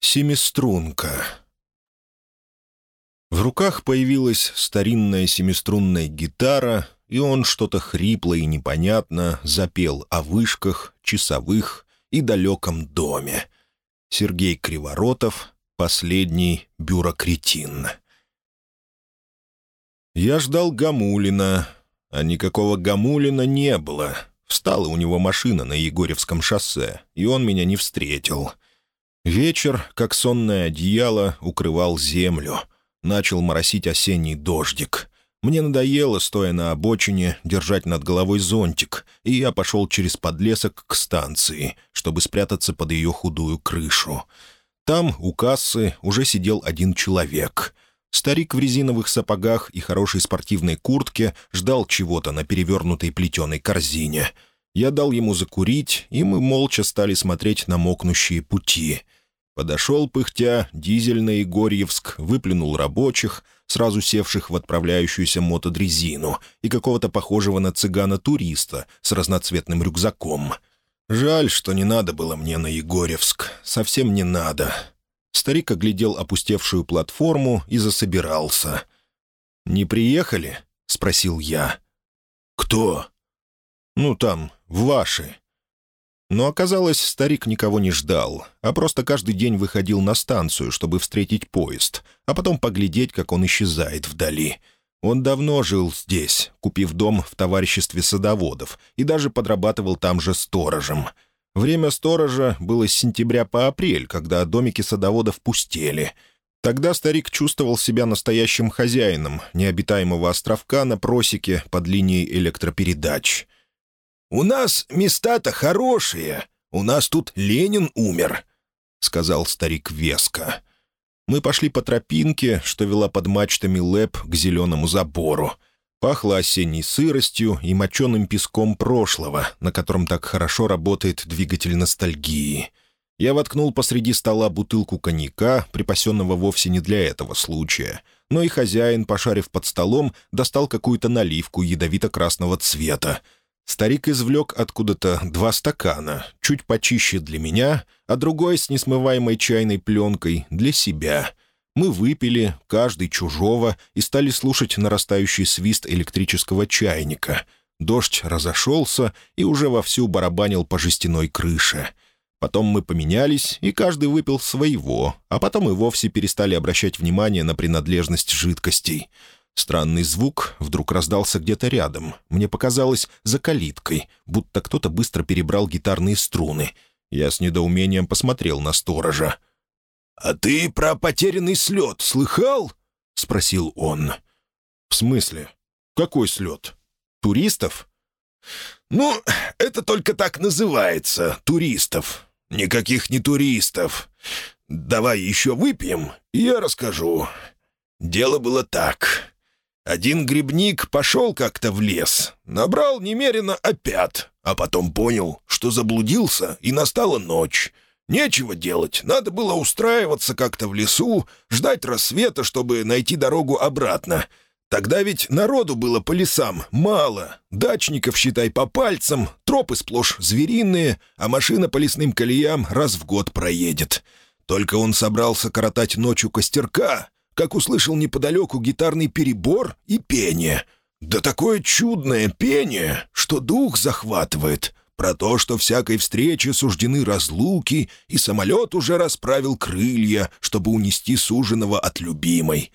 Семиструнка. В руках появилась старинная семиструнная гитара, и он что-то хрипло и непонятно запел о вышках, часовых и далеком доме. Сергей Криворотов, последний бюрокретин. Я ждал Гамулина, а никакого Гамулина не было. Встала у него машина на Егорьевском шоссе, и он меня не встретил. Вечер, как сонное одеяло, укрывал землю. Начал моросить осенний дождик. Мне надоело, стоя на обочине, держать над головой зонтик, и я пошел через подлесок к станции, чтобы спрятаться под ее худую крышу. Там, у кассы, уже сидел один человек. Старик в резиновых сапогах и хорошей спортивной куртке ждал чего-то на перевернутой плетеной корзине. Я дал ему закурить, и мы молча стали смотреть на мокнущие пути. Подошел, пыхтя, дизель на Егорьевск, выплюнул рабочих, сразу севших в отправляющуюся мотодрезину, и какого-то похожего на цыгана-туриста с разноцветным рюкзаком. Жаль, что не надо было мне на Егорьевск. Совсем не надо. Старик оглядел опустевшую платформу и засобирался. «Не приехали?» — спросил я. «Кто?» «Ну, там, в ваши». Но оказалось, старик никого не ждал, а просто каждый день выходил на станцию, чтобы встретить поезд, а потом поглядеть, как он исчезает вдали. Он давно жил здесь, купив дом в товариществе садоводов, и даже подрабатывал там же сторожем — Время сторожа было с сентября по апрель, когда домики садоводов пустели. Тогда старик чувствовал себя настоящим хозяином необитаемого островка на просеке под линией электропередач. «У нас места-то хорошие. У нас тут Ленин умер», — сказал старик веско. Мы пошли по тропинке, что вела под мачтами лэп к зеленому забору — Пахло осенней сыростью и моченым песком прошлого, на котором так хорошо работает двигатель ностальгии. Я воткнул посреди стола бутылку коньяка, припасенного вовсе не для этого случая. Но и хозяин, пошарив под столом, достал какую-то наливку ядовито-красного цвета. Старик извлек откуда-то два стакана, чуть почище для меня, а другой с несмываемой чайной пленкой для себя — мы выпили, каждый чужого, и стали слушать нарастающий свист электрического чайника. Дождь разошелся и уже вовсю барабанил по жестяной крыше. Потом мы поменялись, и каждый выпил своего, а потом и вовсе перестали обращать внимание на принадлежность жидкостей. Странный звук вдруг раздался где-то рядом. Мне показалось, за калиткой, будто кто-то быстро перебрал гитарные струны. Я с недоумением посмотрел на сторожа. «А ты про потерянный слет слыхал?» — спросил он. «В смысле? Какой слет? Туристов?» «Ну, это только так называется, туристов. Никаких не туристов. Давай еще выпьем, и я расскажу. Дело было так. Один грибник пошел как-то в лес, набрал немерено опят, а потом понял, что заблудился, и настала ночь». Нечего делать, надо было устраиваться как-то в лесу, ждать рассвета, чтобы найти дорогу обратно. Тогда ведь народу было по лесам мало, дачников, считай, по пальцам, тропы сплошь звериные, а машина по лесным колеям раз в год проедет. Только он собрался коротать ночью костерка, как услышал неподалеку гитарный перебор и пение. Да такое чудное пение, что дух захватывает про то, что всякой встрече суждены разлуки, и самолет уже расправил крылья, чтобы унести суженого от любимой.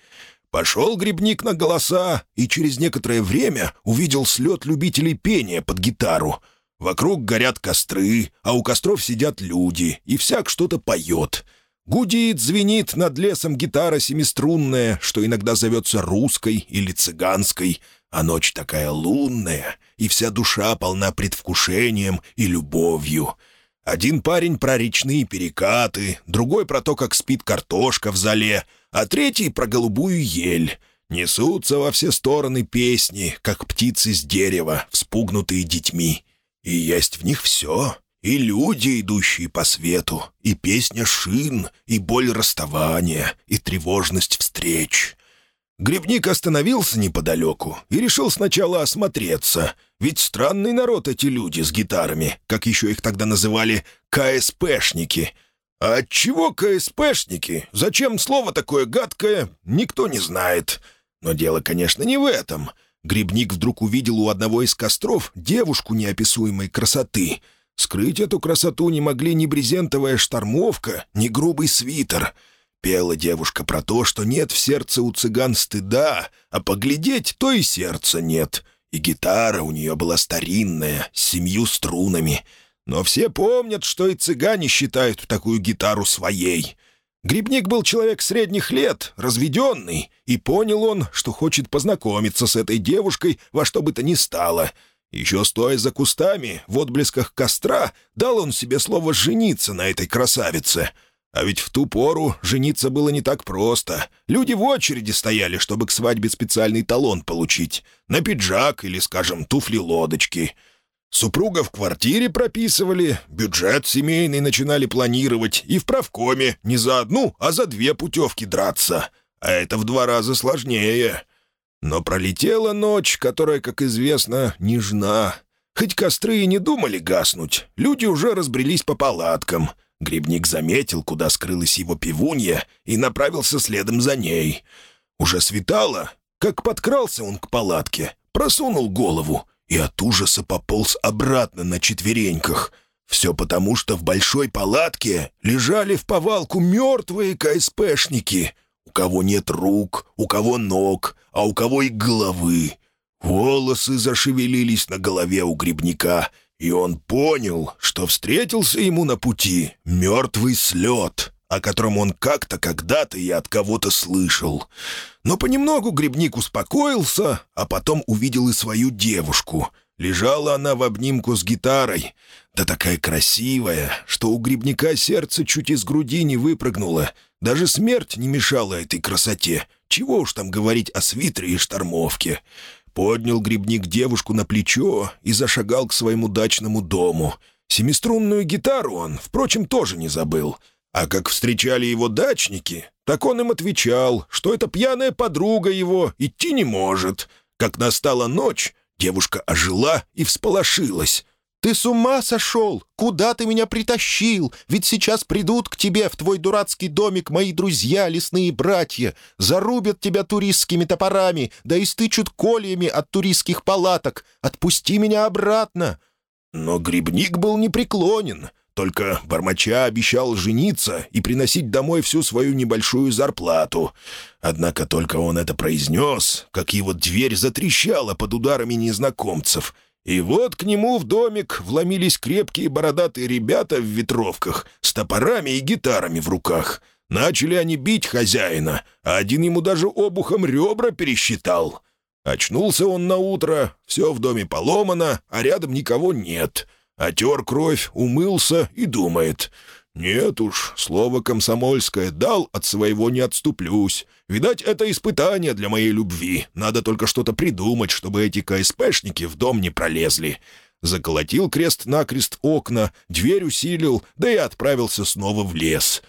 Пошел грибник на голоса и через некоторое время увидел слет любителей пения под гитару. Вокруг горят костры, а у костров сидят люди, и всяк что-то поет. Гудит, звенит над лесом гитара семиструнная, что иногда зовется русской или цыганской, а ночь такая лунная, и вся душа полна предвкушением и любовью. Один парень про речные перекаты, другой про то, как спит картошка в зале, а третий про голубую ель. Несутся во все стороны песни, как птицы с дерева, вспугнутые детьми. И есть в них все. И люди, идущие по свету, и песня шин, и боль расставания, и тревожность встреч. Грибник остановился неподалеку и решил сначала осмотреться, ведь странный народ эти люди с гитарами, как еще их тогда называли, КСПшники. А отчего КСПшники? Зачем слово такое гадкое, никто не знает. Но дело, конечно, не в этом. Грибник вдруг увидел у одного из костров девушку неописуемой красоты. Скрыть эту красоту не могли ни брезентовая штормовка, ни грубый свитер. Пела девушка про то, что нет в сердце у цыган стыда, а поглядеть то и сердца нет. И гитара у нее была старинная, с семью струнами. Но все помнят, что и цыгане считают такую гитару своей. Грибник был человек средних лет, разведенный, и понял он, что хочет познакомиться с этой девушкой во что бы то ни стало. Еще стоя за кустами, в отблесках костра, дал он себе слово «жениться» на этой красавице. А ведь в ту пору жениться было не так просто. Люди в очереди стояли, чтобы к свадьбе специальный талон получить. На пиджак или, скажем, туфли-лодочки — Супруга в квартире прописывали, бюджет семейный начинали планировать и в правкоме не за одну, а за две путевки драться. А это в два раза сложнее. Но пролетела ночь, которая, как известно, нежна. Хоть костры и не думали гаснуть, люди уже разбрелись по палаткам. Грибник заметил, куда скрылась его пивунья, и направился следом за ней. Уже светало, как подкрался он к палатке, просунул голову — и от ужаса пополз обратно на четвереньках. Все потому, что в большой палатке лежали в повалку мертвые КСПшники. У кого нет рук, у кого ног, а у кого и головы. Волосы зашевелились на голове у грибника, и он понял, что встретился ему на пути мертвый слет, о котором он как-то когда-то и от кого-то слышал. Но понемногу грибник успокоился, а потом увидел и свою девушку. Лежала она в обнимку с гитарой. Да такая красивая, что у грибника сердце чуть из груди не выпрыгнуло. Даже смерть не мешала этой красоте. Чего уж там говорить о свитере и штормовке. Поднял грибник девушку на плечо и зашагал к своему дачному дому. Семиструнную гитару он, впрочем, тоже не забыл — а как встречали его дачники, так он им отвечал, что эта пьяная подруга его идти не может. Как настала ночь, девушка ожила и всполошилась. «Ты с ума сошел? Куда ты меня притащил? Ведь сейчас придут к тебе в твой дурацкий домик мои друзья, лесные братья, зарубят тебя туристскими топорами, да и стычут кольями от туристских палаток. Отпусти меня обратно!» Но грибник был непреклонен — только Бармача обещал жениться и приносить домой всю свою небольшую зарплату. Однако только он это произнес, как его дверь затрещала под ударами незнакомцев. И вот к нему в домик вломились крепкие бородатые ребята в ветровках с топорами и гитарами в руках. Начали они бить хозяина, а один ему даже обухом ребра пересчитал. Очнулся он на утро, все в доме поломано, а рядом никого нет — Отер кровь, умылся и думает. «Нет уж, слово комсомольское дал, от своего не отступлюсь. Видать, это испытание для моей любви. Надо только что-то придумать, чтобы эти КСПшники в дом не пролезли». Заколотил крест-накрест окна, дверь усилил, да и отправился снова в лес.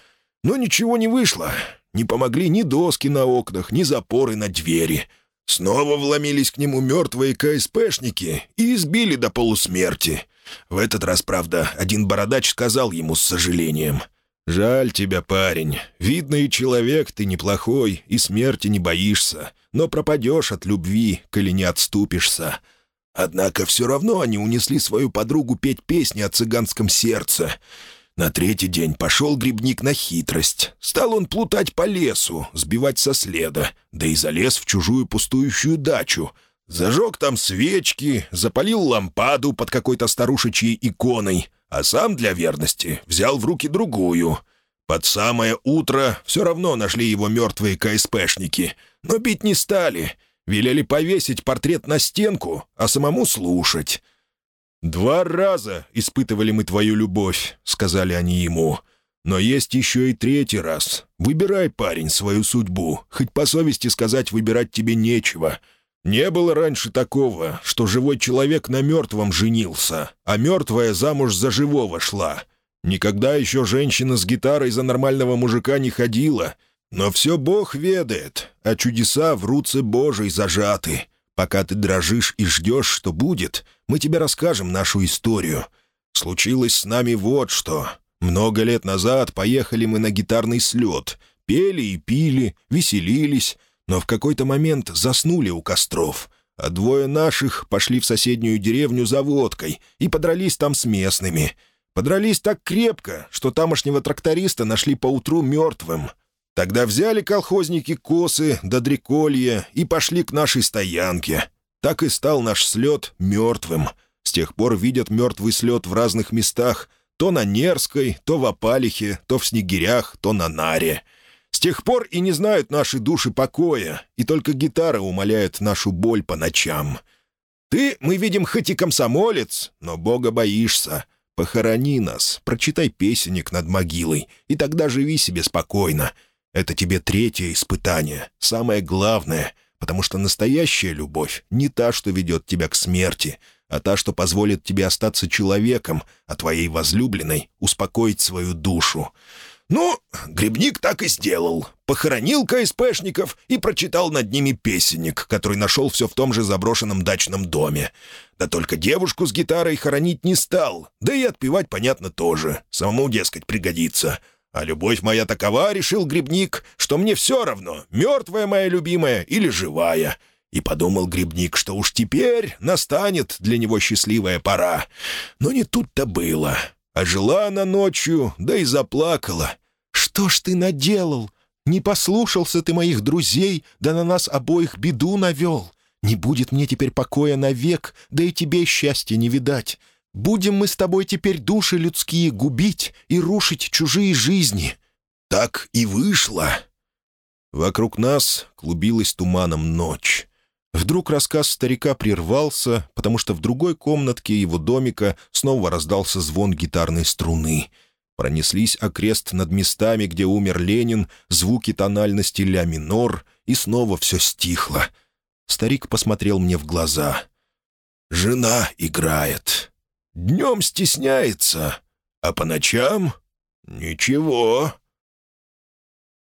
Но ничего не вышло. Не помогли ни доски на окнах, ни запоры на двери. Снова вломились к нему мертвые КСПшники и избили до полусмерти. В этот раз, правда, один бородач сказал ему с сожалением. «Жаль тебя, парень. Видный человек ты неплохой и смерти не боишься, но пропадешь от любви, коли не отступишься». Однако все равно они унесли свою подругу петь песни о цыганском сердце. На третий день пошел грибник на хитрость. Стал он плутать по лесу, сбивать со следа, да и залез в чужую пустующую дачу — Зажег там свечки, запалил лампаду под какой-то старушечьей иконой, а сам для верности взял в руки другую. Под самое утро все равно нашли его мертвые КСПшники, но бить не стали. Велели повесить портрет на стенку, а самому слушать. «Два раза испытывали мы твою любовь», — сказали они ему. «Но есть еще и третий раз. Выбирай, парень, свою судьбу. Хоть по совести сказать, выбирать тебе нечего. Не было раньше такого, что живой человек на мертвом женился, а мертвая замуж за живого шла. Никогда еще женщина с гитарой за нормального мужика не ходила. Но все Бог ведает, а чудеса в руце Божьей зажаты. Пока ты дрожишь и ждешь, что будет, мы тебе расскажем нашу историю. Случилось с нами вот что. Много лет назад поехали мы на гитарный слет. Пели и пили, веселились, но в какой-то момент заснули у костров. А двое наших пошли в соседнюю деревню за водкой и подрались там с местными. Подрались так крепко, что тамошнего тракториста нашли поутру мертвым. Тогда взяли колхозники косы до дреколья и пошли к нашей стоянке. Так и стал наш слет мертвым. С тех пор видят мертвый слет в разных местах, то на Нерской, то в Апалихе, то в Снегирях, то на Наре. С тех пор и не знают наши души покоя, и только гитара умоляет нашу боль по ночам. Ты, мы видим, хоть и комсомолец, но Бога боишься. Похорони нас, прочитай песенник над могилой, и тогда живи себе спокойно. Это тебе третье испытание, самое главное, потому что настоящая любовь не та, что ведет тебя к смерти, а та, что позволит тебе остаться человеком, а твоей возлюбленной успокоить свою душу. Ну, грибник так и сделал. Похоронил КСПшников и прочитал над ними песенник, который нашел все в том же заброшенном дачном доме. Да только девушку с гитарой хоронить не стал, да и отпевать, понятно, тоже. Самому, дескать, пригодится. А любовь моя такова, решил грибник, что мне все равно, мертвая моя любимая или живая. И подумал грибник, что уж теперь настанет для него счастливая пора. Но не тут-то было. А жила она ночью, да и заплакала. «Что ж ты наделал? Не послушался ты моих друзей, да на нас обоих беду навел. Не будет мне теперь покоя навек, да и тебе счастья не видать. Будем мы с тобой теперь души людские губить и рушить чужие жизни». Так и вышло. Вокруг нас клубилась туманом ночь. Вдруг рассказ старика прервался, потому что в другой комнатке его домика снова раздался звон гитарной струны. Пронеслись окрест над местами, где умер Ленин, звуки тональности ля минор, и снова все стихло. Старик посмотрел мне в глаза. «Жена играет». Днем стесняется, а по ночам — ничего.